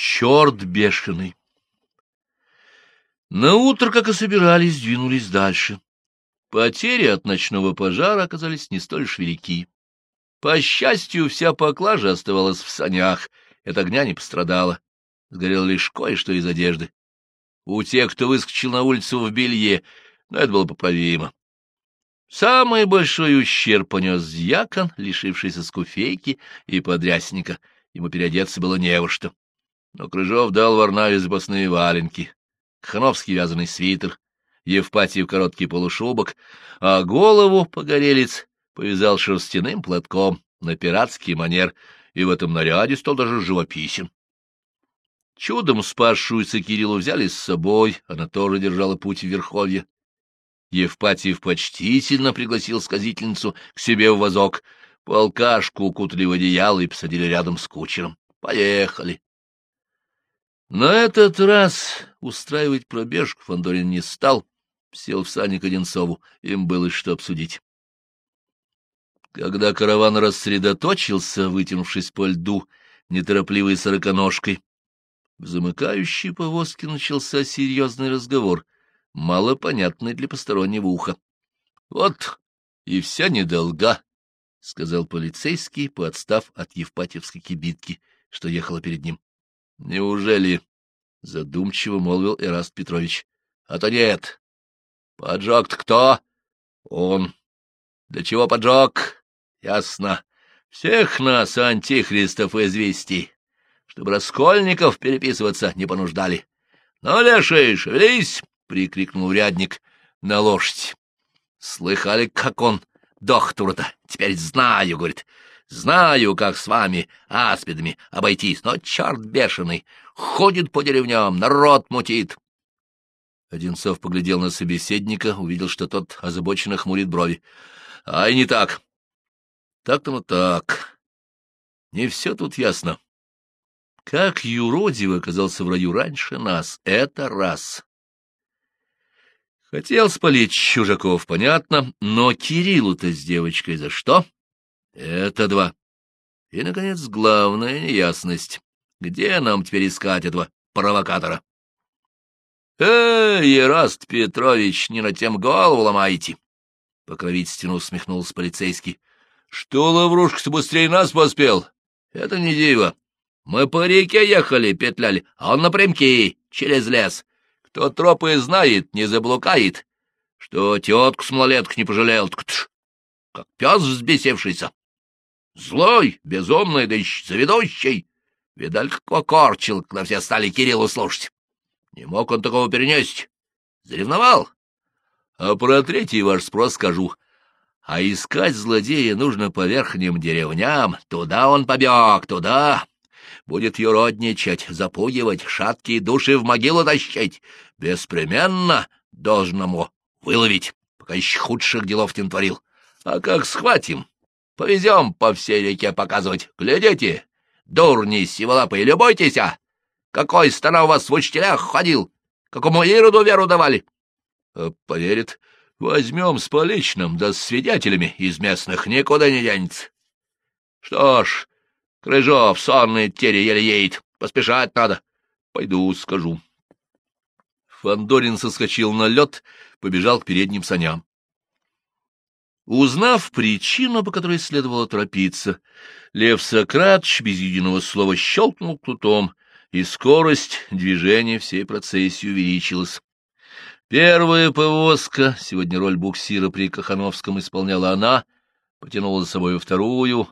Черт бешеный! На утро, как и собирались, двинулись дальше. Потери от ночного пожара оказались не столь уж велики. По счастью, вся поклажа оставалась в санях, от огня не пострадала. Сгорело лишь кое-что из одежды. У тех, кто выскочил на улицу в белье, но это было поправимо. Самый большой ущерб понес дьякон, лишившийся скуфейки и подрясника. Ему переодеться было не во что. Но Крыжов дал Варнаве запасные валенки, Кхановский вязаный свитер, Евпатий в короткий полушубок, а голову погорелец повязал шерстяным платком на пиратский манер, и в этом наряде стал даже живописен. Чудом спасшуюся Кириллу взяли с собой, она тоже держала путь в Верховье. Евпатьев почтительно пригласил сказительницу к себе в вазок. Полкашку укутали в одеяло и посадили рядом с кучером. Поехали. На этот раз устраивать пробежку Фандорин не стал, сел в сани к Одинцову, им было что обсудить. Когда караван рассредоточился, вытянувшись по льду, неторопливой сороконожкой, в замыкающей повозке начался серьезный разговор — малопонятный для постороннего уха. — Вот и вся недолга, — сказал полицейский, подстав от Евпатьевской кибитки, что ехала перед ним. — Неужели? — задумчиво молвил Эраст Петрович. — А то нет. — Поджог-то кто? — Он. — Для чего поджог? — Ясно. Всех нас, антихристов, извести, чтобы раскольников переписываться не понуждали. — Ну, леший, шевелись! — прикрикнул урядник на лошадь. — Слыхали, как он доктора-то? Теперь знаю, — говорит. — Знаю, как с вами, аспидами, обойтись, но черт бешеный, ходит по деревням, народ мутит. Одинцов поглядел на собеседника, увидел, что тот озабоченно хмурит брови. — Ай, не так. Так-то ну так. Не все тут ясно. Как юродив оказался в раю раньше нас, это раз. Хотел спалить чужаков, понятно, но Кириллу-то с девочкой за что? Это два. И, наконец, главная неясность. Где нам теперь искать этого провокатора? «Эй, Ераст Петрович, не на тем голову ломаете!» Покровительственно усмехнулся полицейский. «Что Лаврушка-то быстрее нас поспел? Это не диво. Мы по реке ехали, петляли, а он напрямки, через лес. Кто тропы знает, не заблукает. Что тетку с малолеток не пожалел, так как пес взбесившийся. Злой, безумный, да еще заведущий. Видаль, как корчил, когда все стали Кириллу слушать. Не мог он такого перенести. Заревновал. А про третий ваш спрос скажу. А искать злодея нужно по верхним деревням. Туда он побег, туда будет юродничать, запугивать, шаткие души в могилу тащить. Беспременно должен ему выловить, пока еще худших делов не творил. А как схватим, повезем по всей реке показывать. Глядите, дурни сиволапы, любуйтесь, а! Какой стана у вас в учителях ходил? Какому Ироду веру давали? А поверит, возьмем с поличным, да с свидетелями из местных никуда не денется. Что ж, Крыжов, сонный тере еле едет. Поспешать надо. Пойду скажу. Фандорин соскочил на лед, побежал к передним саням. Узнав причину, по которой следовало торопиться, Лев Сократч без единого слова щелкнул плутом, и скорость движения всей процессии увеличилась. Первая повозка, сегодня роль буксира при Кахановском исполняла она, потянула за собой вторую,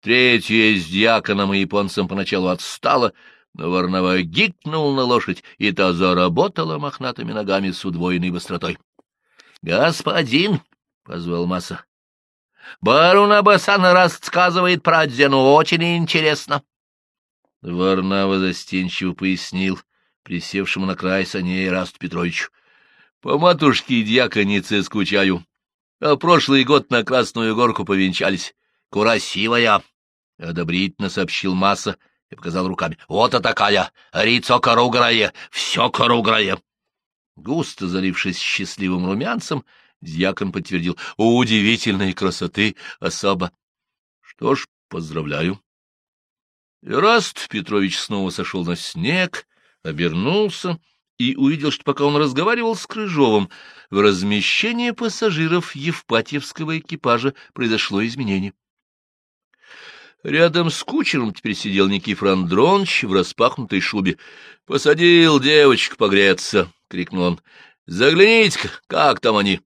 Третья с дьяконом и японцем поначалу отстала, но Варнава гикнул на лошадь, и та заработала мохнатыми ногами с удвоенной быстротой. — Господин! — позвал Масса. — Барун Абасан рассказывает про Дзену, очень интересно. Варнава застенчиво пояснил присевшему на край саней Расту Петровичу. — По матушке дьяконице скучаю, а прошлый год на Красную Горку повенчались. Красивая! — одобрительно сообщил Масса и показал руками. — Вот и такая! Рицо коруграе! Все коруграе! Густо залившись счастливым румянцем, дьякон подтвердил. — Удивительной красоты особо. — Что ж, поздравляю. Раст Петрович снова сошел на снег, обернулся и увидел, что пока он разговаривал с Крыжовым, в размещении пассажиров Евпатьевского экипажа произошло изменение. Рядом с кучером теперь сидел Никифор Андронович в распахнутой шубе. — Посадил девочек погреться, — крикнул он. — Загляните-ка, как там они? —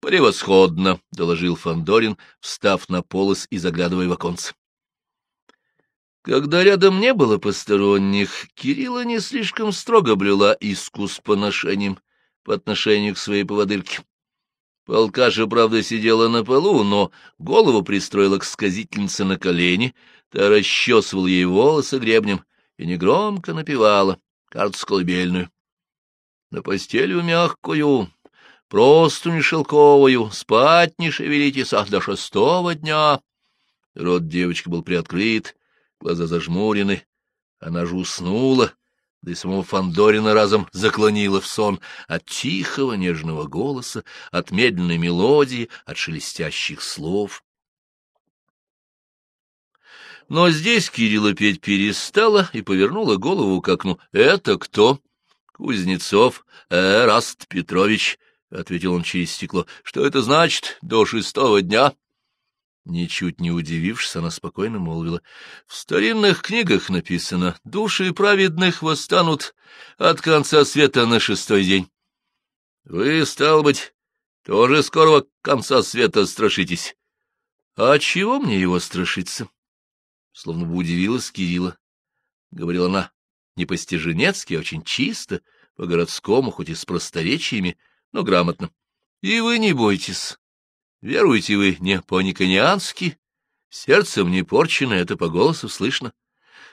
Превосходно, — доложил Фандорин, встав на полос и заглядывая в оконце. Когда рядом не было посторонних, Кирилла не слишком строго блюла искус по ношениям по отношению к своей поводырке. Полкаша, правда, сидела на полу, но голову пристроила к сказительнице на колени, та расчесывал ей волосы гребнем и негромко напевала, кажется, колыбельную. На постелью мягкую, просто не шелковую, спать не шевелитесь, ах, до шестого дня. Рот девочки был приоткрыт, глаза зажмурены. Она же уснула, да и самого Фандорина разом заклонила в сон от тихого нежного голоса, от медленной мелодии, от шелестящих слов. Но здесь Кирилла петь перестала и повернула голову к окну. — Это кто? — Кузнецов Эраст Петрович, — ответил он через стекло. — Что это значит? До шестого дня? — Ничуть не удивившись, она спокойно молвила. — В старинных книгах написано, души праведных восстанут от конца света на шестой день. Вы, стал быть, тоже скорого конца света страшитесь. А чего мне его страшиться? Словно бы удивилась Кирилла. Говорила она не по-стеженецки, а очень чисто, по-городскому, хоть и с просторечиями, но грамотно. И вы не бойтесь. Веруете вы не по-никониански, сердцем не порчено, это по голосу слышно.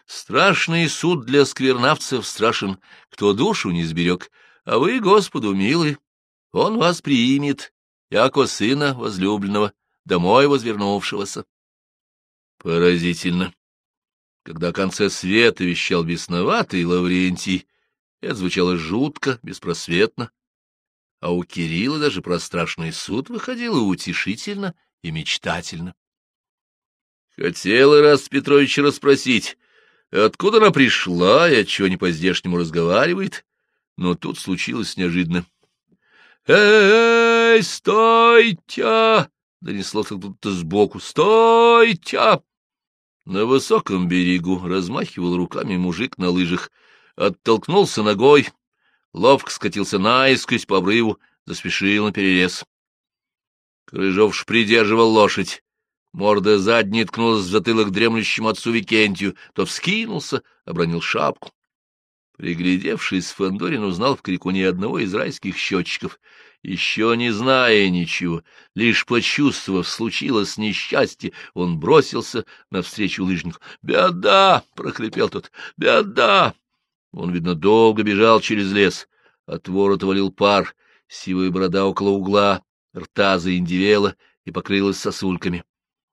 Страшный суд для сквернавцев страшен, кто душу не сберег, а вы, Господу, милы, он вас примет, яко сына возлюбленного, домой возвернувшегося. Поразительно. Когда о конце света вещал бесноватый Лаврентий, это звучало жутко, беспросветно, а у Кирилла даже про страшный суд выходило утешительно и мечтательно. Хотел раз Петрович расспросить, откуда она пришла и отчего не по-здешнему разговаривает, но тут случилось неожиданно. «Эй, стойте!» — донесло как-то сбоку. «Стойте!» На высоком берегу размахивал руками мужик на лыжах, оттолкнулся ногой, ловко скатился наискось по обрыву, заспешил на перерез. Крыжовш придерживал лошадь. Морда задней ткнулась в затылок дремлющему отцу Викентию, то вскинулся, обронил шапку. Приглядевшись, Фандорин узнал в крикуне одного из райских счетчиков. Еще не зная ничего, лишь почувствовав, случилось несчастье, он бросился навстречу лыжнику. «Беда!» — прохрипел тот. «Беда!» Он, видно, долго бежал через лес. От ворота валил пар, сивая борода около угла, рта заиндивела и покрылась сосульками.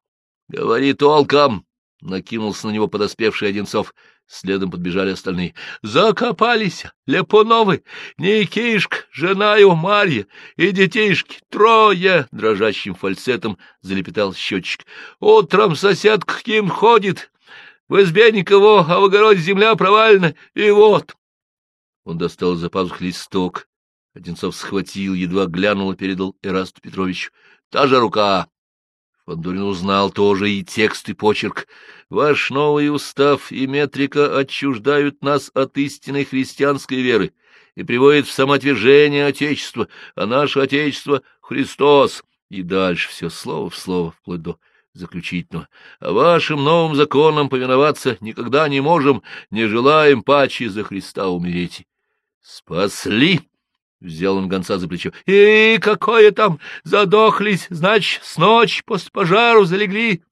— Говори толком! — накинулся на него подоспевший Одинцов. Следом подбежали остальные. — Закопались! Лепуновы! Никишка, жена его Марья и детишки! Трое! — дрожащим фальцетом залепетал счетчик. — Утром соседка к ним ходит, в избе никого, а в огороде земля провалена, и вот. Он достал из-за пазух листок. Одинцов схватил, едва глянул и передал Эрасту Петровичу. Та же рука. Фандорин узнал тоже и текст, и почерк. Ваш новый устав и метрика отчуждают нас от истинной христианской веры и приводят в самоотвержение Отечества, а наше Отечество — Христос. И дальше все слово в слово, вплоть до заключительного. А вашим новым законам повиноваться никогда не можем, не желаем паче за Христа умереть. Спасли! — взял он гонца за плечо. — И какое там! Задохлись! Значит, с ночи после пожару залегли!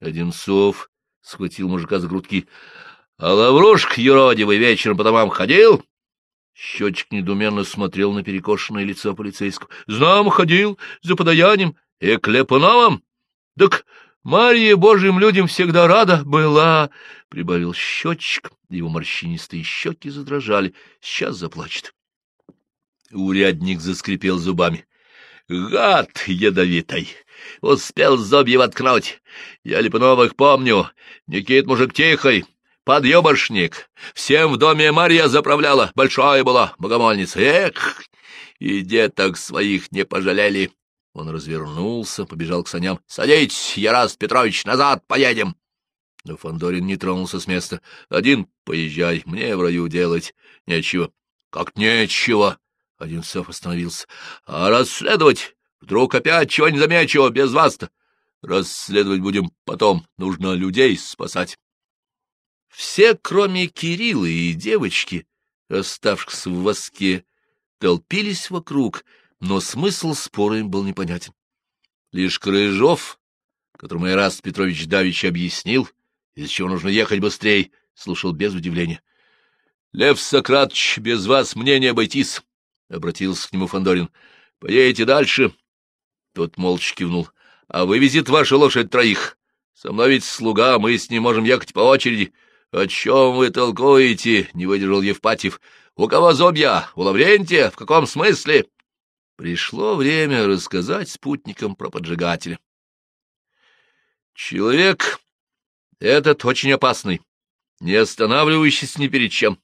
Одинцов схватил мужика за грудки. — А Лаврушка юродивый вечером по домам ходил? Счетчик недуменно смотрел на перекошенное лицо полицейского. — Знам, ходил, за подаянием. И Клепуновым? Так Марья Божьим людям всегда рада была, — прибавил счетчик, его морщинистые щеки задрожали, сейчас заплачет. Урядник заскрипел зубами. — Гад ядовитый! Успел зобье воткнуть. Я Липновых помню. Никит мужик тихой. подъебошник. Всем в доме Марья заправляла, большая была богомольница. Эх, и деток своих не пожалели. Он развернулся, побежал к саням. — Садитесь, Ярас Петрович, назад поедем. Но Фандорин не тронулся с места. — Один поезжай, мне в раю делать нечего. — Как нечего? — Одинцов остановился. — А расследовать? Вдруг опять чего не замечу, без вас-то? Расследовать будем потом, нужно людей спасать. Все, кроме Кирилла и девочки, оставшихся в воске, толпились вокруг, но смысл спора им был непонятен. Лишь Крыжов, которому Ираст Петрович Давич объяснил, из-за чего нужно ехать быстрее, слушал без удивления. — Лев Сократович, без вас мне не обойтись, — обратился к нему Фандорин. Поедете дальше? Тот молча кивнул. — А вывезет ваша лошадь троих. Со мной ведь слуга, мы с ним можем ехать по очереди. — О чем вы толкуете? — не выдержал Евпатьев. — У кого зобья? У Лаврентия? В каком смысле? Пришло время рассказать спутникам про поджигателя. Человек этот очень опасный, не останавливающийся ни перед чем.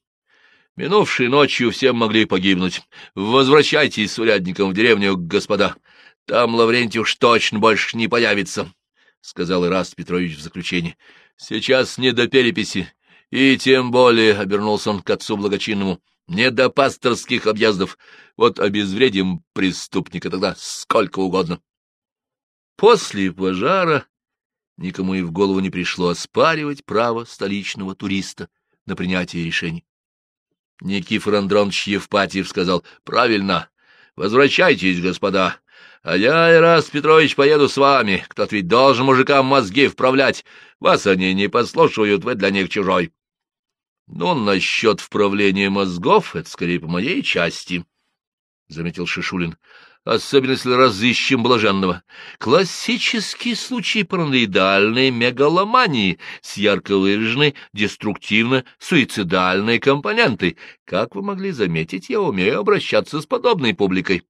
Минувшей ночью всем могли погибнуть. Возвращайтесь с урядником в деревню, господа. Там Лаврентий уж точно больше не появится, — сказал Ираст Петрович в заключении. — Сейчас не до переписи, и тем более, — обернулся он к отцу благочинному, — не до пасторских объездов. Вот обезвредим преступника тогда сколько угодно. После пожара никому и в голову не пришло оспаривать право столичного туриста на принятие решений. Никифор Андронович Евпатьев сказал, — Правильно, возвращайтесь, господа, а я, Ирас Петрович, поеду с вами. Кто-то ведь должен мужикам мозги вправлять. Вас они не послушают, вы для них чужой. Ну, насчет вправления мозгов, это скорее по моей части, — заметил Шишулин особенно если разыщем блаженного. Классический случай параноидальной мегаломании с ярко выраженной деструктивно-суицидальной компонентой. Как вы могли заметить, я умею обращаться с подобной публикой.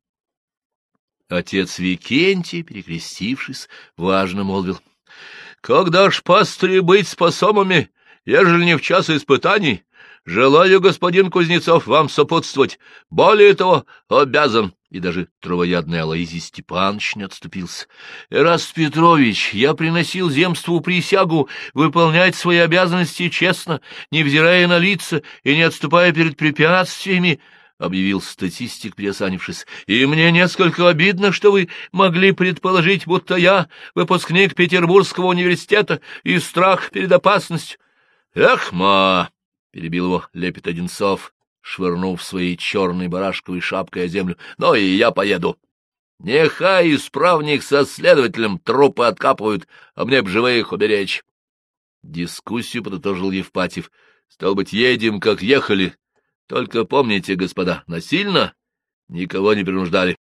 Отец Викентий, перекрестившись, важно молвил. — Когда ж пастыри быть способными, ежели не в час испытаний? Желаю, господин Кузнецов, вам сопутствовать. Более того, обязан и даже травоядный Алоизий Степанович не отступился. — Эраст Петрович, я приносил земству присягу выполнять свои обязанности честно, невзирая на лица и не отступая перед препятствиями, — объявил статистик, приосанившись. — И мне несколько обидно, что вы могли предположить, будто я выпускник Петербургского университета и страх перед опасностью. — Эх, ма! — перебил его Лепет Одинцов швырнув своей черной барашковой шапкой о землю. — Ну и я поеду. Нехай исправник со следователем трупы откапывают, а мне б живых уберечь. Дискуссию подытожил Евпатьев. — Стал быть, едем, как ехали. Только помните, господа, насильно никого не принуждали.